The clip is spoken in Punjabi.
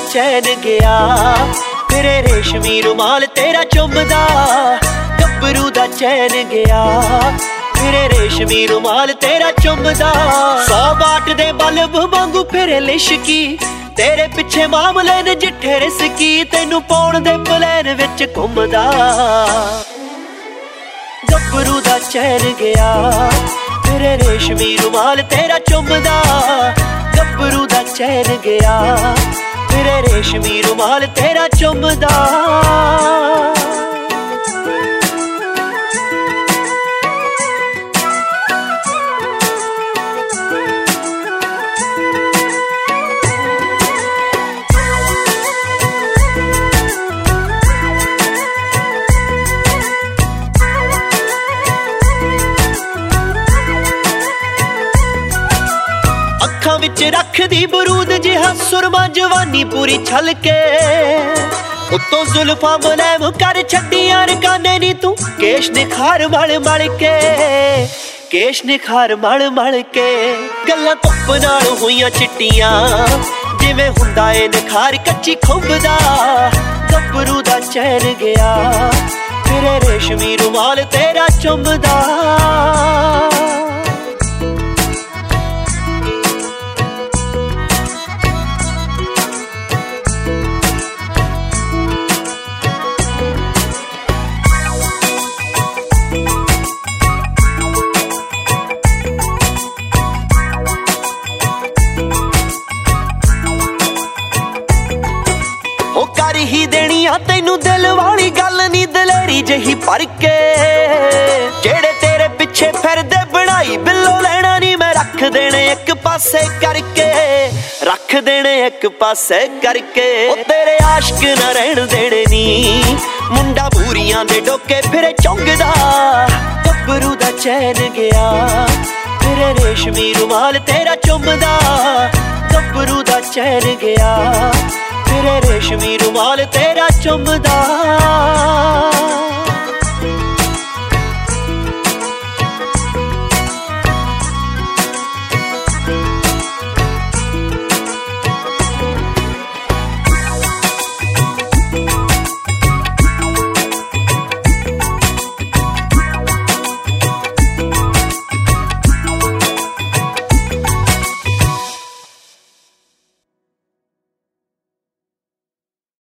ਚੈਨ ਗਿਆ। ਤੇਰੇ ਰੇਸ਼ਮੀ ਰੁਮਾਲ ਤੇਰਾ ਚੁੰਮਦਾ। ਗੱਭਰੂ ਦਾ ਚੈਨ ਗਿਆ। ਤੇਰੇ ਰੇਸ਼ਮੀ ਰੁਮਾਲ ਤੇਰਾ ਚੁੰਮਦਾ। ਸੌ ਬਾਟ ਦੇ ਬਲਬ ਵਾਂਗੂ ਫਿਰੇ ਲਿਸ਼ਕੀ। ਤੇਰੇ ਪਿੱਛੇ ਮਾਮਲੇ ਨੇ ਜਿੱਠੇ ਰਿਸਕੀ। ਤੈਨੂੰ ਪਾਉਣ ਦੇ ਪਲੈਨ ਵਿੱਚ ਘੁੰਮਦਾ। ਗੱਭਰੂ ਦਾ ਚੈਨ ਗਿਆ। ਤੇਰੇ ਰੇਸ਼ਮੀ ਰੁਮਾਲ ਤੇਰਾ ਚੁੰਮਦਾ। ਗੱਭਰੂ ਦਾ ਚੈਨ ਗਿਆ। ਤੇਰੇ ਰੇਸ਼ਮੀ ਰੁਮਾਲ ਤੇਰਾ ਚੁੰਮਦਾ। ਵਿੱਚ ਰੱਖਦੀ ਬਰੂਦ ਜਿਹਾ ਸੁਰਮਾ ਜਵਾਨੀ ਪੂਰੀ ਛਲ ਕੇ। ਉੱਤੋਂ ਜ਼ੁਲਫਾਂ ਮੁਲਾਇਮ ਕਰ ਛੱਡੀਆਂ ਰਕਾਨੇ ਨੀ ਤੂੰ, ਕੇਸ਼ ਨਿਖਾਰ ਮਲ ਮਲ ਕੇ। ਕੇਸ਼ ਨਿਖਾਰ ਮਲ ਮਲ ਕੇ। ਗੱਲਾਂ ਧੁੱਪ ਨਾਲ ਹੋਈਆਂ ਚਿੱਟੀਆਂ, ਜਿਵੇਂ ਹੁੰਦਾ ਏ ਨਿਖਾਰ ਕੱਚੀ ਖੁੰਬ ਦਾ। ਗੱਭਰੂ ਦਾ ਚੈਨ ਗਿਆ ਤੇਰੇ ਰੇਸ਼ਮੀ ਰੁਮਾਲ ਤੇਰਾ ਚੁੰਮਦਾ। ਹੀ ਦੇਣੀ ਆ, ਤੈਨੂੰ ਦਿਲ ਵਾਲੀ ਗੱਲ ਨਹੀਂ ਦਲੇਰੀ ਜਹੀ ਪਰ ਕੇ। ਜਿਹੜੇ ਤੇਰੇ ਪਿੱਛੇ ਫਿਰਦੇ, ਬਣਾਈ ਬਿੱਲੋ ਲੈਣਾ ਨਹੀਂ ਮੈਂ ਰੱਖ ਦੇਣੇ ਇੱਕ ਪਾਸੇ ਕਰਕੇ। ਰੱਖ ਦੇਣੇ ਇੱਕ ਪਾਸੇ ਕਰਕੇ। ਉਹ ਤੇਰੇ ਆਸ਼ਕ ਨਾ ਰਹਿਣ ਦੇਣੇ ਨੀ। ਮੁੰਡਾ ਬੂਰੀਆਂ ਦੇ ਡੋਕੇ ਫਿਰੇ ਚੌਂਗਦਾ। ਗੱਭਰੂ ਦਾ ਚੈਨ ਗਿਆ। ਤੇਰੇ ਰੇਸ਼ਮੀ ਰੁਮਾਲ ਤੇਰਾ ਚੁੰਮਦਾ। ਗੱਭਰੂ ਦਾ ਚੈਨ ਗਿਆ। ਤੇਰੇ ਰੇਸ਼ਮੀ ਰੁਮਾਲ ਤੇਰਾ ਚੁੰਮਦਾ।